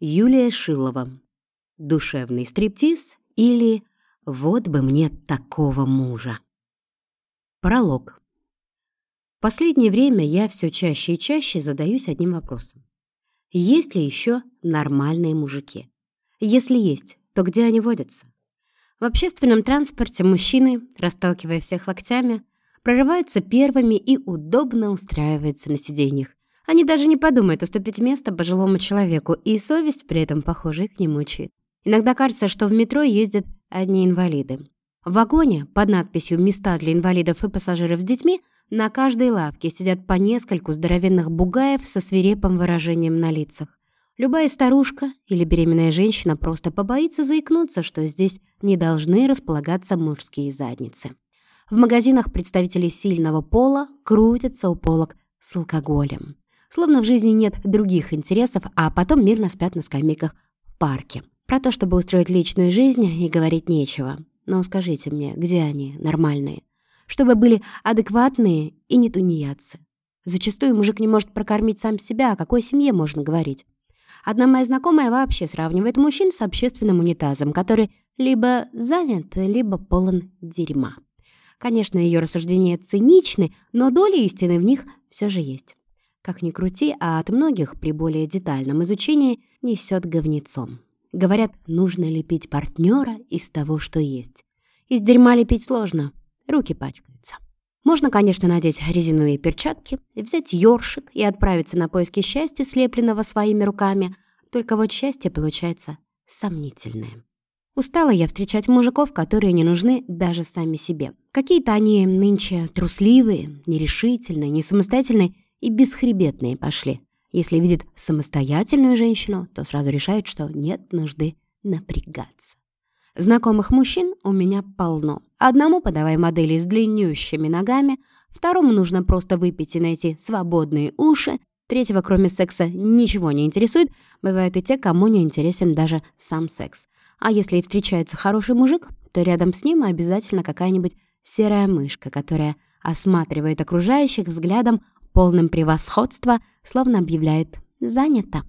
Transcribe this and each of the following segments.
Юлия Шилова. Душевный стриптиз или «Вот бы мне такого мужа». Пролог. В последнее время я все чаще и чаще задаюсь одним вопросом. Есть ли еще нормальные мужики? Если есть, то где они водятся? В общественном транспорте мужчины, расталкивая всех локтями, прорываются первыми и удобно устраиваются на сиденьях. Они даже не подумают уступить место пожилому человеку, и совесть при этом, похоже, их не мучает. Иногда кажется, что в метро ездят одни инвалиды. В вагоне под надписью «Места для инвалидов и пассажиров с детьми» на каждой лавке сидят по нескольку здоровенных бугаев со свирепым выражением на лицах. Любая старушка или беременная женщина просто побоится заикнуться, что здесь не должны располагаться мужские задницы. В магазинах представители сильного пола крутятся у полок с алкоголем. Словно в жизни нет других интересов, а потом мирно спят на скамейках в парке. Про то, чтобы устроить личную жизнь, и говорить нечего. Но скажите мне, где они, нормальные? Чтобы были адекватные и не тунеядцы. Зачастую мужик не может прокормить сам себя, о какой семье можно говорить. Одна моя знакомая вообще сравнивает мужчин с общественным унитазом, который либо занят, либо полон дерьма. Конечно, ее рассуждения циничны, но доля истины в них все же есть. Как ни крути, а от многих при более детальном изучении несет говнецом. Говорят, нужно лепить партнера из того, что есть. Из дерьма лепить сложно, руки пачкаются. Можно, конечно, надеть резиновые перчатки, взять ёршик и отправиться на поиски счастья, слепленного своими руками, только вот счастье получается сомнительное. Устала я встречать мужиков, которые не нужны даже сами себе. Какие-то они нынче трусливые, нерешительные, несамостоятельные и бесхребетные пошли. Если видит самостоятельную женщину, то сразу решает, что нет нужды напрягаться. Знакомых мужчин у меня полно. Одному подавай модели с длиннющими ногами, второму нужно просто выпить и найти свободные уши, третьего, кроме секса, ничего не интересует. Бывают и те, кому не интересен даже сам секс. А если и встречается хороший мужик, то рядом с ним обязательно какая-нибудь серая мышка, которая осматривает окружающих взглядом, полным превосходства, словно объявляет «занято».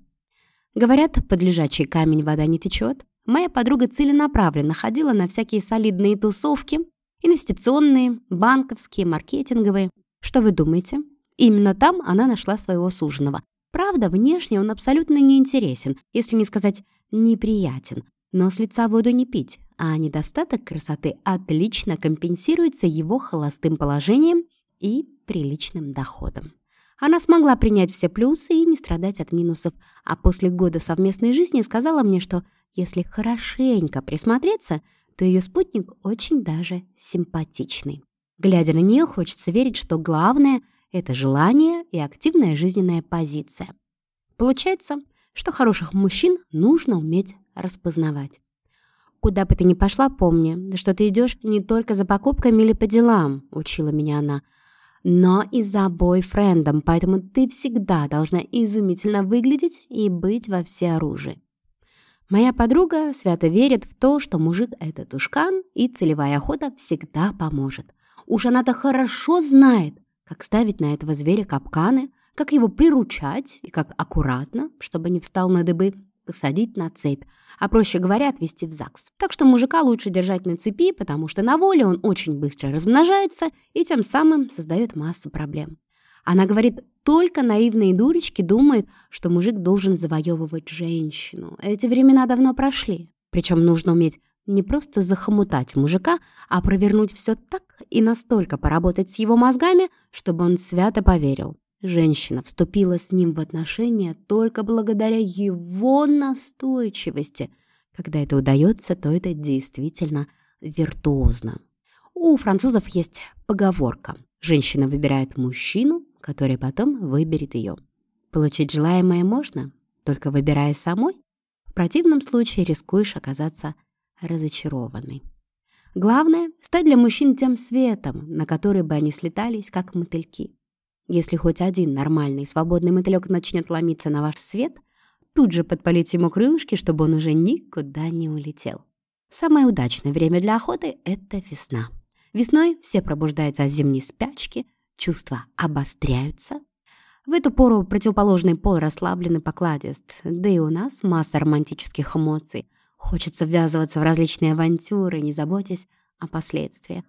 Говорят, под лежачий камень вода не течет. Моя подруга целенаправленно ходила на всякие солидные тусовки, инвестиционные, банковские, маркетинговые. Что вы думаете? Именно там она нашла своего суженого. Правда, внешне он абсолютно не интересен, если не сказать неприятен. Но с лица воду не пить, а недостаток красоты отлично компенсируется его холостым положением и приличным доходом. Она смогла принять все плюсы и не страдать от минусов, а после года совместной жизни сказала мне, что если хорошенько присмотреться, то ее спутник очень даже симпатичный. Глядя на нее, хочется верить, что главное — это желание и активная жизненная позиция. Получается, что хороших мужчин нужно уметь распознавать. «Куда бы ты ни пошла, помни, что ты идешь не только за покупками или по делам», — учила меня она, но и за бойфрендом, поэтому ты всегда должна изумительно выглядеть и быть во всеоружии. Моя подруга свято верит в то, что мужик — это тушкан, и целевая охота всегда поможет. Уж она-то хорошо знает, как ставить на этого зверя капканы, как его приручать и как аккуратно, чтобы не встал на дыбы, посадить на цепь, а проще говоря, отвезти в ЗАГС. Так что мужика лучше держать на цепи, потому что на воле он очень быстро размножается и тем самым создает массу проблем. Она говорит, только наивные дурочки думают, что мужик должен завоевывать женщину. Эти времена давно прошли. Причем нужно уметь не просто захомутать мужика, а провернуть все так и настолько поработать с его мозгами, чтобы он свято поверил. Женщина вступила с ним в отношения только благодаря его настойчивости. Когда это удается, то это действительно виртуозно. У французов есть поговорка. Женщина выбирает мужчину, который потом выберет ее. Получить желаемое можно, только выбирая самой. В противном случае рискуешь оказаться разочарованной. Главное — стать для мужчин тем светом, на который бы они слетались, как мотыльки. Если хоть один нормальный свободный мотылек начнет ломиться на ваш свет, тут же подпалить ему крылышки, чтобы он уже никуда не улетел. Самое удачное время для охоты — это весна. Весной все пробуждаются от зимней спячки, чувства обостряются. В эту пору противоположный пол расслаблен и покладист, да и у нас масса романтических эмоций. Хочется ввязываться в различные авантюры, не заботясь о последствиях.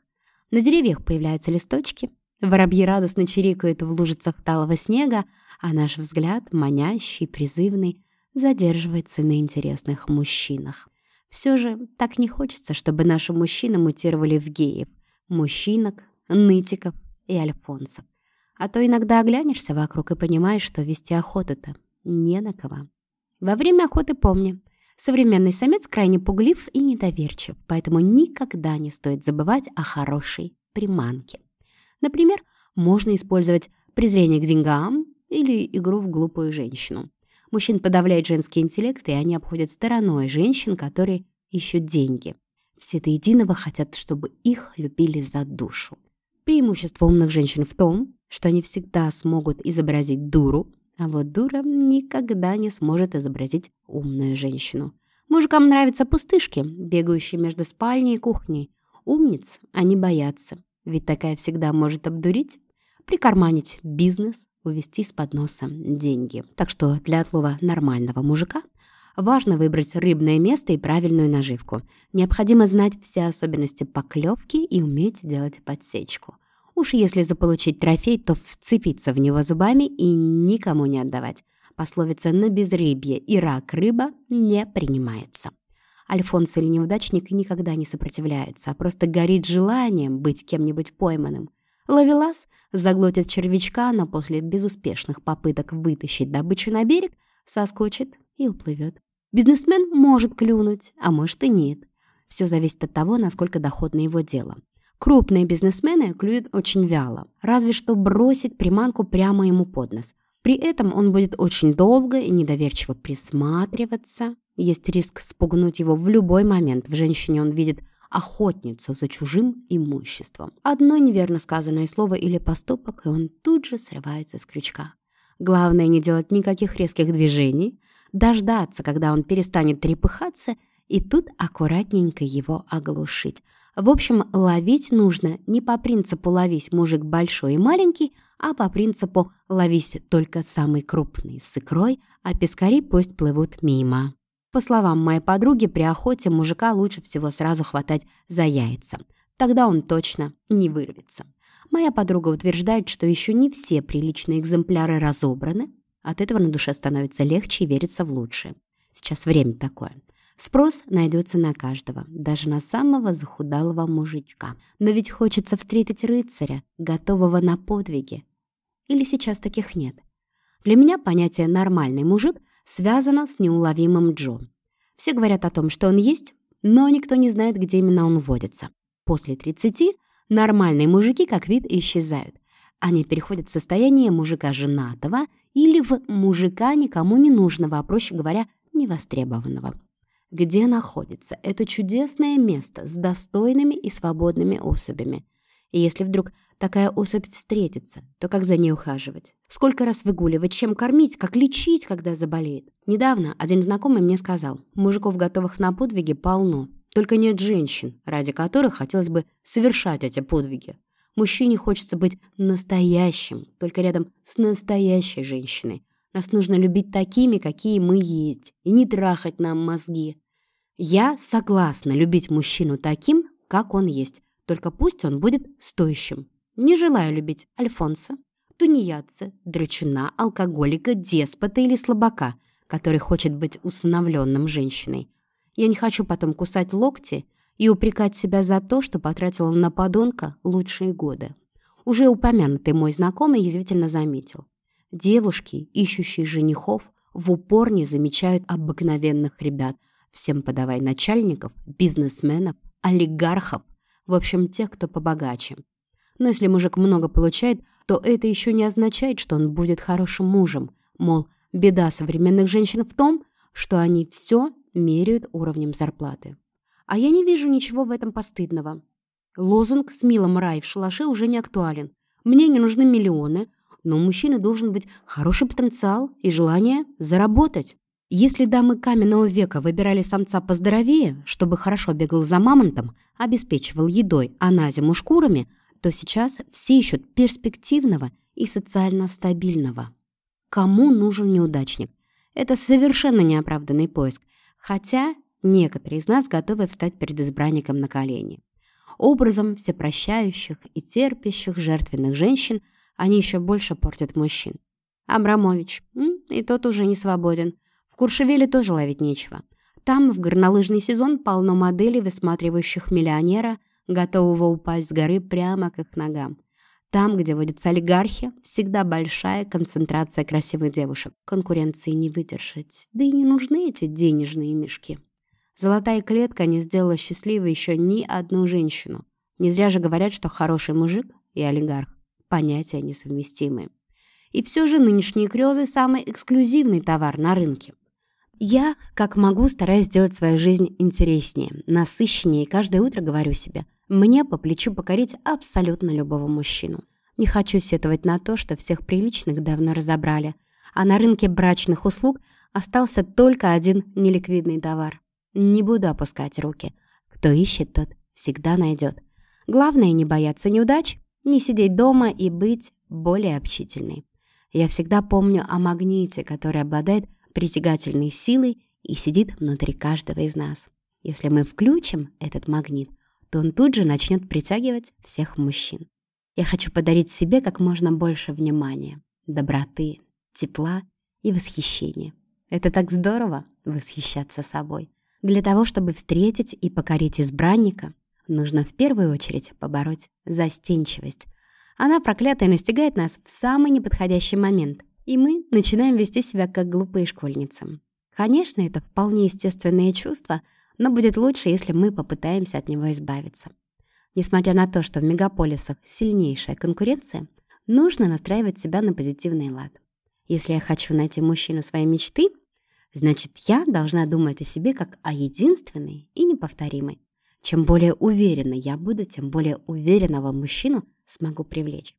На деревьях появляются листочки, воробьи радостно чирикают в лужицах талого снега, а наш взгляд, манящий, призывный, задерживается на интересных мужчинах. Все же так не хочется, чтобы наши мужчины мутировали в геев, мужчинок, нытиков и альфонсов. А то иногда оглянешься вокруг и понимаешь, что вести охоту-то не на кого. Во время охоты помни, современный самец крайне пуглив и недоверчив, поэтому никогда не стоит забывать о хорошей приманке. Например, можно использовать презрение к деньгам или игру в глупую женщину. Мужчин подавляет женский интеллект, и они обходят стороной женщин, которые ищут деньги. Все до единого хотят, чтобы их любили за душу. Преимущество умных женщин в том, что они всегда смогут изобразить дуру, а вот дура никогда не сможет изобразить умную женщину. Мужикам нравятся пустышки, бегающие между спальней и кухней. Умниц они боятся, ведь такая всегда может обдурить, прикарманить бизнес, увести с подноса деньги. Так что для отлова нормального мужика важно выбрать рыбное место и правильную наживку. Необходимо знать все особенности поклевки и уметь делать подсечку. Уж если заполучить трофей, то вцепиться в него зубами и никому не отдавать. Пословица «на безрыбье и рак рыба» не принимается. Альфонс или неудачник никогда не сопротивляется, а просто горит желанием быть кем-нибудь пойманным. Ловелас заглотит червячка, но после безуспешных попыток вытащить добычу на берег соскочит и уплывет. Бизнесмен может клюнуть, а может и нет. Все зависит от того, насколько доходно его дело. Крупные бизнесмены клюют очень вяло, разве что бросить приманку прямо ему под нос. При этом он будет очень долго и недоверчиво присматриваться. Есть риск спугнуть его в любой момент. В женщине он видит охотницу за чужим имуществом. Одно неверно сказанное слово или поступок, и он тут же срывается с крючка. Главное не делать никаких резких движений, дождаться, когда он перестанет трепыхаться, и тут аккуратненько его оглушить. В общем, ловить нужно не по принципу «ловись, мужик большой и маленький», а по принципу «ловись только самый крупный с икрой, а пескари пусть плывут мимо». По словам моей подруги, при охоте мужика лучше всего сразу хватать за яйца. Тогда он точно не вырвется. Моя подруга утверждает, что еще не все приличные экземпляры разобраны. От этого на душе становится легче и верится в лучшее. Сейчас время такое. Спрос найдется на каждого, даже на самого захудалого мужичка. Но ведь хочется встретить рыцаря, готового на подвиги. Или сейчас таких нет? Для меня понятие «нормальный мужик» связано с неуловимым Джо. Все говорят о том, что он есть, но никто не знает, где именно он водится. После 30 нормальные мужики как вид исчезают. Они переходят в состояние мужика женатого или в мужика никому не нужного, а проще говоря, невостребованного где находится это чудесное место с достойными и свободными особями. И если вдруг такая особь встретится, то как за ней ухаживать? Сколько раз выгуливать, чем кормить, как лечить, когда заболеет? Недавно один знакомый мне сказал, мужиков, готовых на подвиги, полно. Только нет женщин, ради которых хотелось бы совершать эти подвиги. Мужчине хочется быть настоящим, только рядом с настоящей женщиной. Нас нужно любить такими, какие мы есть, и не трахать нам мозги. Я согласна любить мужчину таким, как он есть, только пусть он будет стоящим. Не желаю любить Альфонса, тунеядца, драчуна, алкоголика, деспота или слабака, который хочет быть усыновленным женщиной. Я не хочу потом кусать локти и упрекать себя за то, что потратила на подонка лучшие годы. Уже упомянутый мой знакомый язвительно заметил. Девушки, ищущие женихов, в упор не замечают обыкновенных ребят. Всем подавай начальников, бизнесменов, олигархов, в общем, тех, кто побогаче. Но если мужик много получает, то это еще не означает, что он будет хорошим мужем. Мол, беда современных женщин в том, что они все меряют уровнем зарплаты. А я не вижу ничего в этом постыдного. Лозунг с милым рай в шалаше уже не актуален. Мне не нужны миллионы, но у мужчины должен быть хороший потенциал и желание заработать. Если дамы каменного века выбирали самца поздоровее, чтобы хорошо бегал за мамонтом, обеспечивал едой, а на зиму шкурами, то сейчас все ищут перспективного и социально стабильного. кому нужен неудачник. Это совершенно неоправданный поиск, хотя некоторые из нас готовы встать перед избранником на колени. Образом всепрощающих и терпящих жертвенных женщин они еще больше портят мужчин. Абрамович, и тот уже не свободен. В Куршевеле тоже ловить нечего. Там в горнолыжный сезон полно моделей, высматривающих миллионера, готового упасть с горы прямо к их ногам. Там, где водятся олигархи, всегда большая концентрация красивых девушек. Конкуренции не выдержать, да и не нужны эти денежные мешки. Золотая клетка не сделала счастливой еще ни одну женщину. Не зря же говорят, что хороший мужик и олигарх – понятия несовместимые. И все же нынешние крёзы – самый эксклюзивный товар на рынке. Я, как могу, стараюсь сделать свою жизнь интереснее, насыщеннее, и каждое утро говорю себе, мне по плечу покорить абсолютно любого мужчину. Не хочу сетовать на то, что всех приличных давно разобрали, а на рынке брачных услуг остался только один неликвидный товар. Не буду опускать руки. Кто ищет, тот всегда найдет. Главное не бояться неудач, не сидеть дома и быть более общительной. Я всегда помню о магните, который обладает притягательной силой и сидит внутри каждого из нас. Если мы включим этот магнит, то он тут же начнет притягивать всех мужчин. Я хочу подарить себе как можно больше внимания, доброты, тепла и восхищения. Это так здорово — восхищаться собой. Для того, чтобы встретить и покорить избранника, нужно в первую очередь побороть застенчивость. Она проклятая настигает нас в самый неподходящий момент, и мы начинаем вести себя как глупые школьницы. Конечно, это вполне естественное чувство, но будет лучше, если мы попытаемся от него избавиться. Несмотря на то, что в мегаполисах сильнейшая конкуренция, нужно настраивать себя на позитивный лад. Если я хочу найти мужчину своей мечты, значит, я должна думать о себе как о единственной и неповторимой. Чем более уверенно я буду, тем более уверенного мужчину смогу привлечь.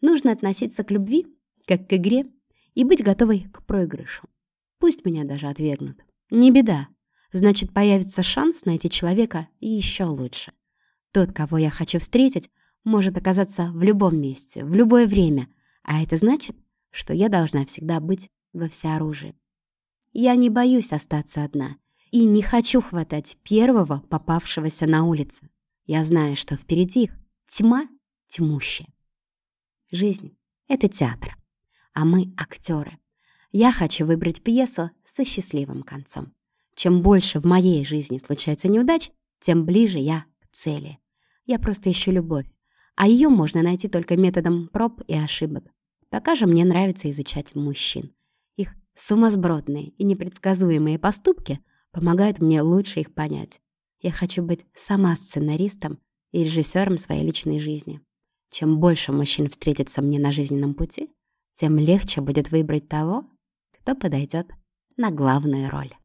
Нужно относиться к любви как к игре и быть готовой к проигрышу. Пусть меня даже отвергнут. Не беда. Значит, появится шанс найти человека еще лучше. Тот, кого я хочу встретить, может оказаться в любом месте, в любое время, а это значит, что я должна всегда быть во всеоружии. Я не боюсь остаться одна и не хочу хватать первого попавшегося на улице. Я знаю, что впереди их тьма тьмущая. Жизнь — это театр а мы актеры. Я хочу выбрать пьесу со счастливым концом. Чем больше в моей жизни случается неудач, тем ближе я к цели. Я просто ищу любовь, а ее можно найти только методом проб и ошибок. Пока же мне нравится изучать мужчин. Их сумасбродные и непредсказуемые поступки помогают мне лучше их понять. Я хочу быть сама сценаристом и режиссером своей личной жизни. Чем больше мужчин встретится мне на жизненном пути, тем легче будет выбрать того, кто подойдет на главную роль.